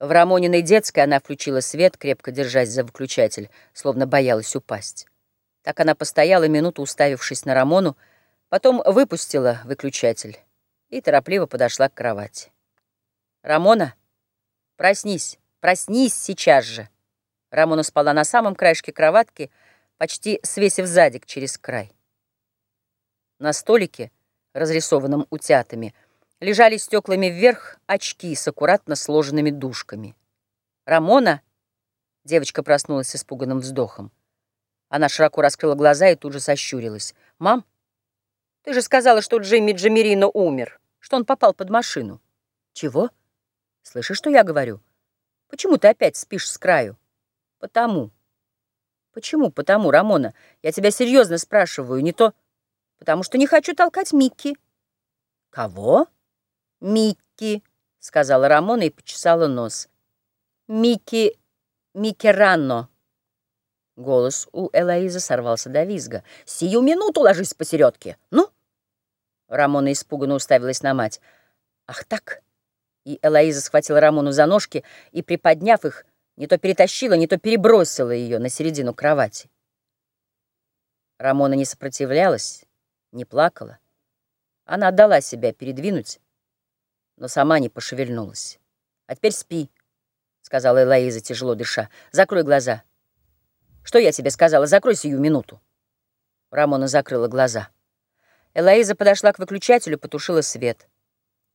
В Рамониной детской она включила свет, крепко держась за выключатель, словно боялась упасть. Так она постояла минуту, уставившись на Рамону, потом выпустила выключатель и торопливо подошла к кровати. «Рамона, проснись, проснись сейчас же!» Рамона спала на самом краешке кроватки, почти свесив задик через край. На столике, разрисованном утятами, лежали стеклами вверх очки с аккуратно сложенными дужками. «Рамона!» — девочка проснулась с испуганным вздохом. Она широко раскрыла глаза и тут же сощурилась. «Мам, ты же сказала, что Джимми Джамерино умер, что он попал под машину». «Чего? Слышишь, что я говорю? Почему ты опять спишь с краю?» «Потому». «Почему потому, Рамона? Я тебя серьезно спрашиваю, не то...» «Потому что не хочу толкать Микки». «Кого?» «Микки», — сказала Рамона и почесала нос. «Микки... Ранно». Голос у Элоизы сорвался до визга. «Сию минуту ложись посередке! Ну!» Рамона испуганно уставилась на мать. «Ах так!» И Элоиза схватила Рамону за ножки и, приподняв их, не то перетащила, не то перебросила ее на середину кровати. Рамона не сопротивлялась, не плакала. Она отдала себя передвинуть, но сама не пошевельнулась. «А теперь спи», — сказала Элоиза, тяжело дыша. «Закрой глаза». «Что я тебе сказала? Закрой сию минуту». Рамона закрыла глаза. Элоиза подошла к выключателю, потушила свет.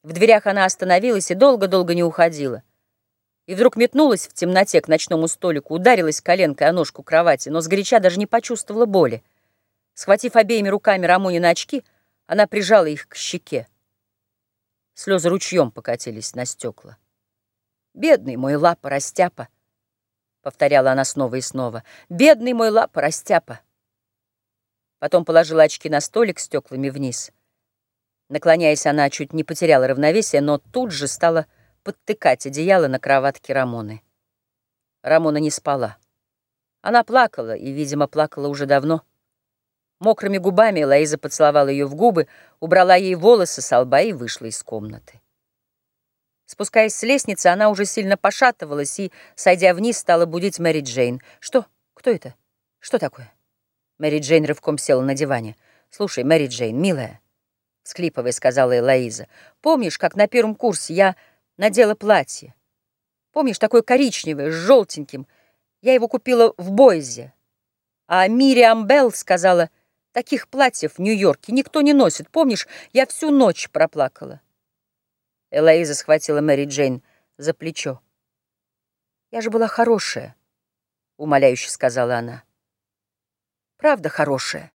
В дверях она остановилась и долго-долго не уходила. И вдруг метнулась в темноте к ночному столику, ударилась коленкой о ножку кровати, но сгоряча даже не почувствовала боли. Схватив обеими руками Рамонина очки, она прижала их к щеке. Слезы ручьем покатились на стекла. «Бедный мой лапа растяпа!» — повторяла она снова и снова. «Бедный мой лапа растяпа!» Потом положила очки на столик стеклами вниз. Наклоняясь, она чуть не потеряла равновесие, но тут же стала подтыкать одеяло на кроватке Рамоны. Рамона не спала. Она плакала, и, видимо, плакала уже давно. Мокрыми губами Лаиза поцеловала ее в губы, убрала ей волосы с лба и вышла из комнаты. Спускаясь с лестницы, она уже сильно пошатывалась и, сойдя вниз, стала будить Мэри Джейн. «Что? Кто это? Что такое?» Мэри Джейн рывком села на диване. «Слушай, Мэри Джейн, милая», — склипывая, сказала Элоиза, «помнишь, как на первом курсе я надела платье? Помнишь, такое коричневое, с желтеньким? Я его купила в Бойзе. А Мириам Белл сказала... Таких платьев в Нью-Йорке никто не носит. Помнишь, я всю ночь проплакала. Элоиза схватила Мэри Джейн за плечо. «Я же была хорошая», — умоляюще сказала она. «Правда хорошая».